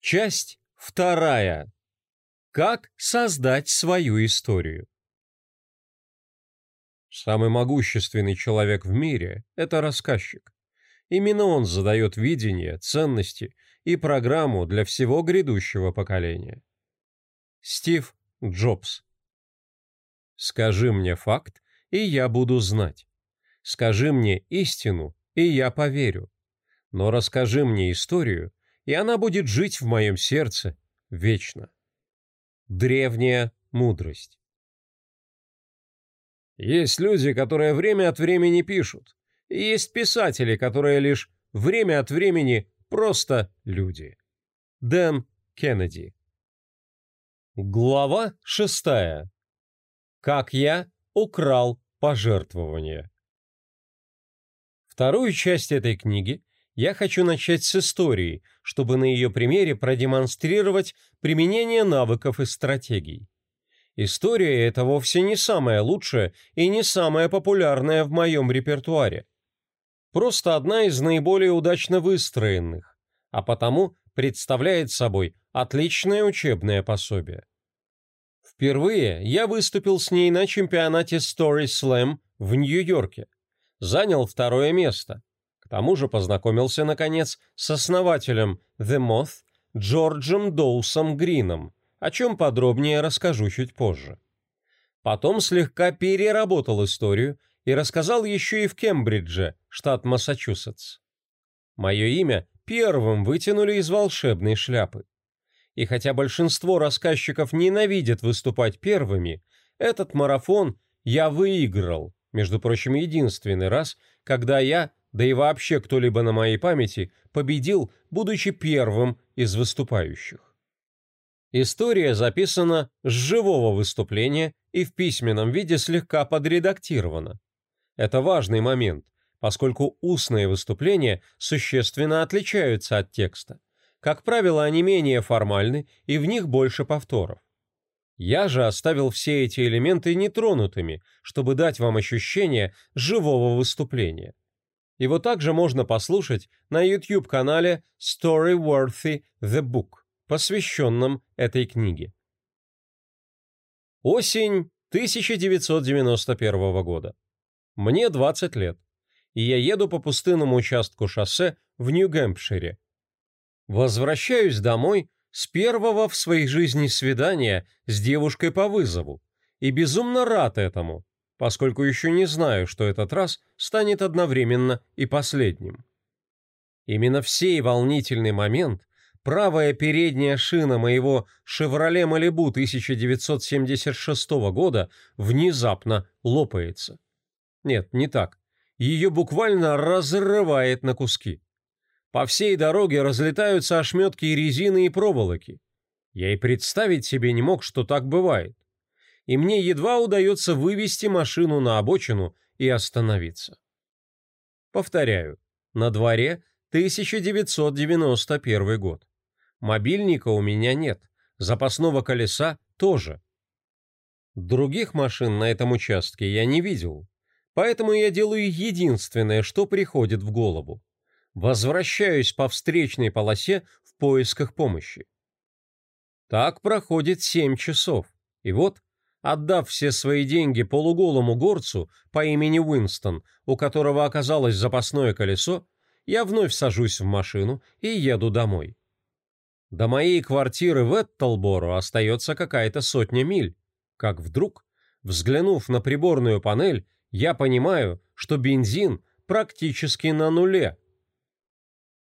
Часть вторая. Как создать свою историю? Самый могущественный человек в мире – это рассказчик. Именно он задает видение, ценности и программу для всего грядущего поколения. Стив Джобс Скажи мне факт, и я буду знать. Скажи мне истину, и я поверю. Но расскажи мне историю, и она будет жить в моем сердце вечно. Древняя мудрость. Есть люди, которые время от времени пишут. И есть писатели, которые лишь время от времени просто люди. Дэн Кеннеди. Глава шестая. Как я украл пожертвования. Вторую часть этой книги я хочу начать с истории, чтобы на ее примере продемонстрировать применение навыков и стратегий. История – это вовсе не самая лучшая и не самая популярная в моем репертуаре. Просто одна из наиболее удачно выстроенных, а потому представляет собой отличное учебное пособие. Впервые я выступил с ней на чемпионате Story Slam в Нью-Йорке – занял второе место. Тому же познакомился, наконец, с основателем The Moth Джорджем Доусом Грином, о чем подробнее расскажу чуть позже. Потом слегка переработал историю и рассказал еще и в Кембридже, штат Массачусетс. Мое имя первым вытянули из волшебной шляпы. И хотя большинство рассказчиков ненавидят выступать первыми, этот марафон я выиграл – между прочим, единственный раз, когда я, да и вообще кто-либо на моей памяти, победил, будучи первым из выступающих. История записана с живого выступления и в письменном виде слегка подредактирована. Это важный момент, поскольку устные выступления существенно отличаются от текста. Как правило, они менее формальны и в них больше повторов. Я же оставил все эти элементы нетронутыми, чтобы дать вам ощущение живого выступления. Его также можно послушать на YouTube-канале Storyworthy The Book, посвященном этой книге. Осень 1991 года. Мне 20 лет, и я еду по пустынному участку шоссе в Нью-Гэмпшире. Возвращаюсь домой с первого в своей жизни свидания с девушкой по вызову, и безумно рад этому, поскольку еще не знаю, что этот раз станет одновременно и последним. Именно в сей волнительный момент правая передняя шина моего «Шевроле Малибу» 1976 года внезапно лопается. Нет, не так. Ее буквально разрывает на куски. По всей дороге разлетаются ошметки резины и проволоки. Я и представить себе не мог, что так бывает. И мне едва удается вывести машину на обочину и остановиться. Повторяю, на дворе 1991 год. Мобильника у меня нет, запасного колеса тоже. Других машин на этом участке я не видел, поэтому я делаю единственное, что приходит в голову возвращаюсь по встречной полосе в поисках помощи. Так проходит семь часов, и вот, отдав все свои деньги полуголому горцу по имени Уинстон, у которого оказалось запасное колесо, я вновь сажусь в машину и еду домой. До моей квартиры в Эттелборо остается какая-то сотня миль, как вдруг, взглянув на приборную панель, я понимаю, что бензин практически на нуле –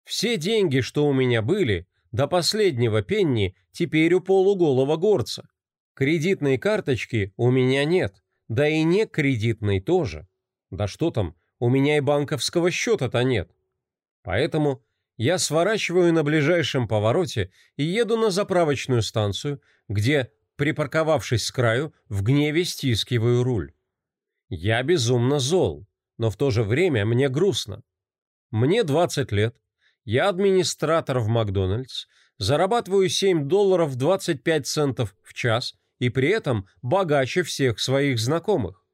все деньги, что у меня были, до последнего пенни теперь у полуголого горца. Кредитной карточки у меня нет, да и не кредитной тоже. Да что там, у меня и банковского счета-то нет. Поэтому я сворачиваю на ближайшем повороте и еду на заправочную станцию, где, припарковавшись с краю, в гневе стискиваю руль. Я безумно зол, но в то же время мне грустно. Мне 20 лет, я администратор в Макдональдс, зарабатываю 7 долларов 25 центов в час и при этом богаче всех своих знакомых.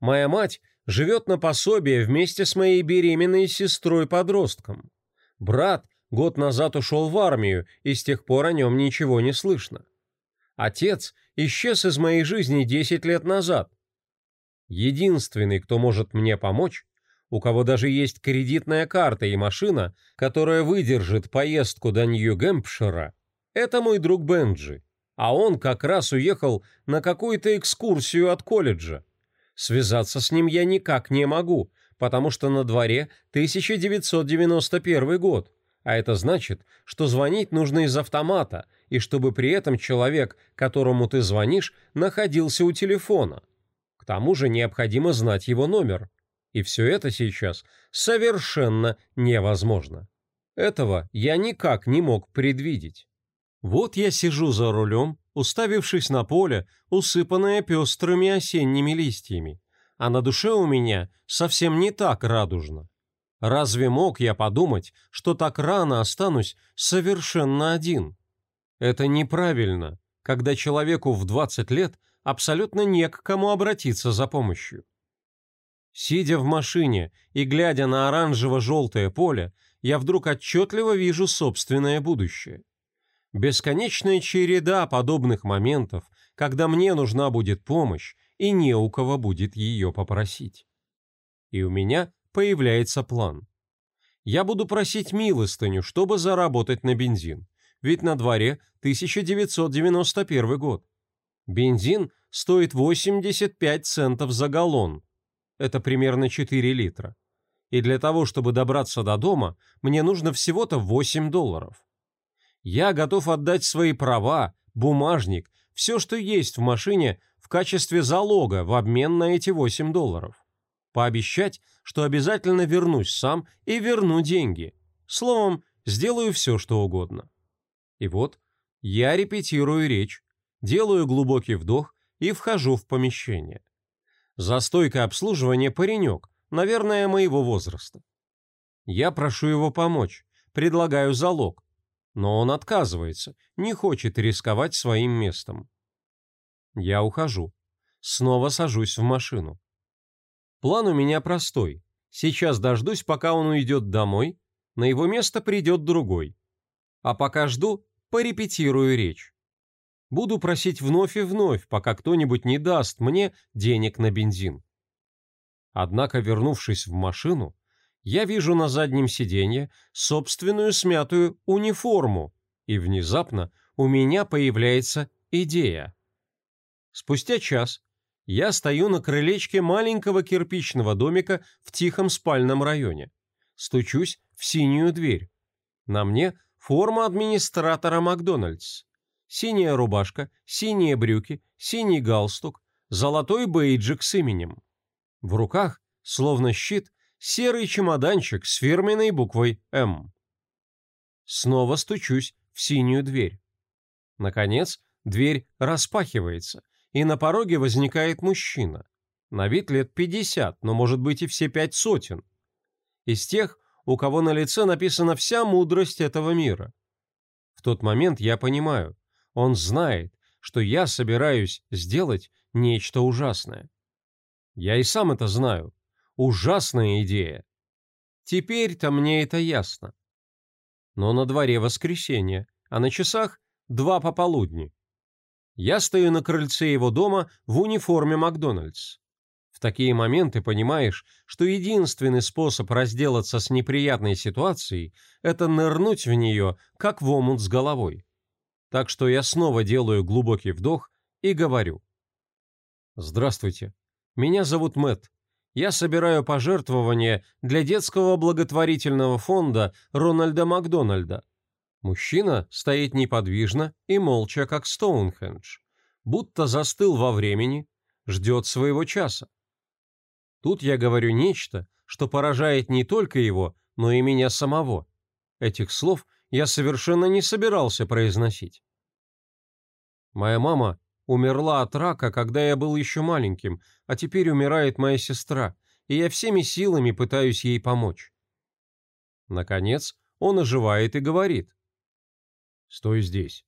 Моя мать живет на пособие вместе с моей беременной сестрой-подростком. Брат год назад ушел в армию, и с тех пор о нем ничего не слышно. Отец исчез из моей жизни 10 лет назад. Единственный, кто может мне помочь, у кого даже есть кредитная карта и машина, которая выдержит поездку до Нью-Гэмпшира, это мой друг Бенджи, а он как раз уехал на какую-то экскурсию от колледжа. Связаться с ним я никак не могу, потому что на дворе 1991 год, а это значит, что звонить нужно из автомата, и чтобы при этом человек, которому ты звонишь, находился у телефона. К тому же необходимо знать его номер. И все это сейчас совершенно невозможно. Этого я никак не мог предвидеть. Вот я сижу за рулем, уставившись на поле, усыпанное пестрыми осенними листьями, а на душе у меня совсем не так радужно. Разве мог я подумать, что так рано останусь совершенно один? Это неправильно, когда человеку в 20 лет абсолютно не к кому обратиться за помощью. Сидя в машине и глядя на оранжево-желтое поле, я вдруг отчетливо вижу собственное будущее. Бесконечная череда подобных моментов, когда мне нужна будет помощь, и не у кого будет ее попросить. И у меня появляется план. Я буду просить милостыню, чтобы заработать на бензин, ведь на дворе 1991 год. Бензин стоит 85 центов за галлон. Это примерно 4 литра. И для того, чтобы добраться до дома, мне нужно всего-то 8 долларов. Я готов отдать свои права, бумажник, все, что есть в машине, в качестве залога в обмен на эти 8 долларов. Пообещать, что обязательно вернусь сам и верну деньги. Словом, сделаю все, что угодно. И вот я репетирую речь, делаю глубокий вдох и вхожу в помещение. За стойкой обслуживания паренек, наверное, моего возраста. Я прошу его помочь, предлагаю залог, но он отказывается, не хочет рисковать своим местом. Я ухожу. Снова сажусь в машину. План у меня простой. Сейчас дождусь, пока он уйдет домой, на его место придет другой. А пока жду, порепетирую речь. Буду просить вновь и вновь, пока кто-нибудь не даст мне денег на бензин. Однако, вернувшись в машину, я вижу на заднем сиденье собственную смятую униформу, и внезапно у меня появляется идея. Спустя час я стою на крылечке маленького кирпичного домика в тихом спальном районе. Стучусь в синюю дверь. На мне форма администратора Макдональдс. Синяя рубашка, синие брюки, синий галстук, золотой бейджик с именем. В руках, словно щит, серый чемоданчик с фирменной буквой «М». Снова стучусь в синюю дверь. Наконец, дверь распахивается, и на пороге возникает мужчина. На вид лет 50, но может быть и все пять сотен. Из тех, у кого на лице написана вся мудрость этого мира. В тот момент я понимаю, он знает, что я собираюсь сделать нечто ужасное. Я и сам это знаю. Ужасная идея. Теперь-то мне это ясно. Но на дворе воскресенье, а на часах два пополудни. Я стою на крыльце его дома в униформе Макдональдс. В такие моменты понимаешь, что единственный способ разделаться с неприятной ситуацией – это нырнуть в нее, как в омут с головой. Так что я снова делаю глубокий вдох и говорю. «Здравствуйте. Меня зовут Мэтт. Я собираю пожертвования для детского благотворительного фонда Рональда Макдональда. Мужчина стоит неподвижно и молча, как Стоунхендж, будто застыл во времени, ждет своего часа. Тут я говорю нечто, что поражает не только его, но и меня самого. Этих слов я совершенно не собирался произносить. Моя мама умерла от рака, когда я был еще маленьким, а теперь умирает моя сестра, и я всеми силами пытаюсь ей помочь. Наконец, он оживает и говорит. Стой здесь.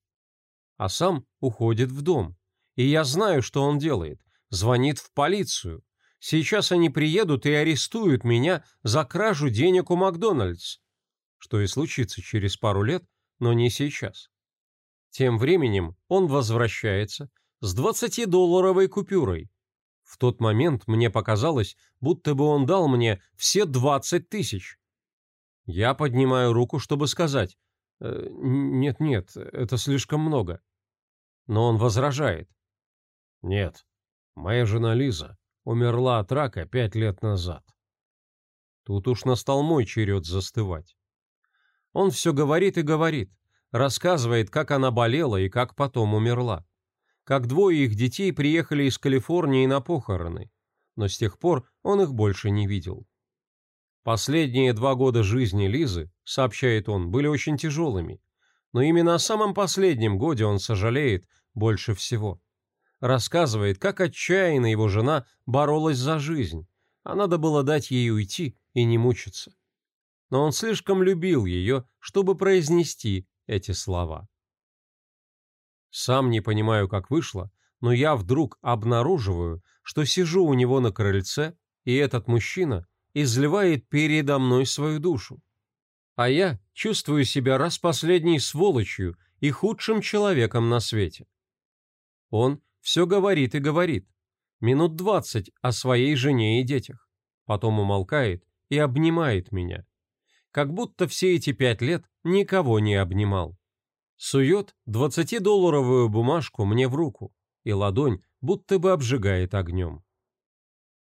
А сам уходит в дом. И я знаю, что он делает. Звонит в полицию. Сейчас они приедут и арестуют меня за кражу денег у Макдональдс. что и случится через пару лет, но не сейчас. Тем временем он возвращается с 20-долларовой купюрой. В тот момент мне показалось, будто бы он дал мне все 20 тысяч. Я поднимаю руку, чтобы сказать, «Э, «Нет-нет, это слишком много». Но он возражает. «Нет, моя жена Лиза умерла от рака пять лет назад». Тут уж настал мой черед застывать. Он все говорит и говорит, рассказывает, как она болела и как потом умерла. Как двое их детей приехали из Калифорнии на похороны, но с тех пор он их больше не видел. Последние два года жизни Лизы, сообщает он, были очень тяжелыми, но именно о самом последнем годе он сожалеет больше всего. Рассказывает, как отчаянно его жена боролась за жизнь, а надо было дать ей уйти и не мучиться. Но он слишком любил ее, чтобы произнести эти слова. Сам не понимаю, как вышло, но я вдруг обнаруживаю, что сижу у него на крыльце, и этот мужчина – изливает передо мной свою душу. А я чувствую себя раз последней сволочью и худшим человеком на свете. Он все говорит и говорит, минут двадцать о своей жене и детях, потом умолкает и обнимает меня, как будто все эти пять лет никого не обнимал. Сует двадцатидолларовую бумажку мне в руку, и ладонь будто бы обжигает огнем.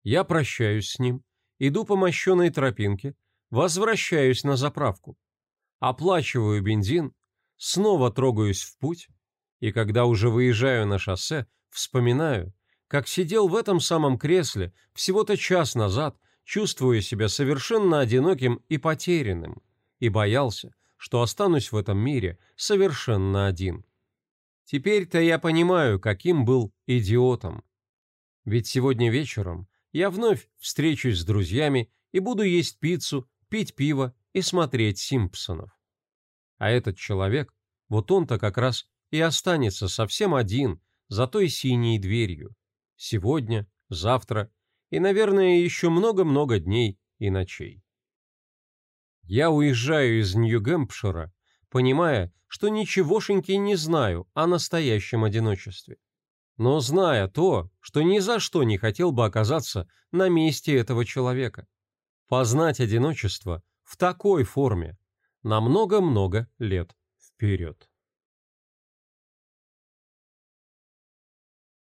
Я прощаюсь с ним, иду по мощенной тропинке, возвращаюсь на заправку, оплачиваю бензин, снова трогаюсь в путь, и когда уже выезжаю на шоссе, вспоминаю, как сидел в этом самом кресле всего-то час назад, чувствуя себя совершенно одиноким и потерянным, и боялся, что останусь в этом мире совершенно один. Теперь-то я понимаю, каким был идиотом. Ведь сегодня вечером я вновь встречусь с друзьями и буду есть пиццу, пить пиво и смотреть «Симпсонов». А этот человек, вот он-то как раз и останется совсем один за той синей дверью. Сегодня, завтра и, наверное, еще много-много дней и ночей. Я уезжаю из Нью-Гэмпшира, понимая, что ничегошеньки не знаю о настоящем одиночестве но зная то, что ни за что не хотел бы оказаться на месте этого человека. Познать одиночество в такой форме на много-много лет вперед.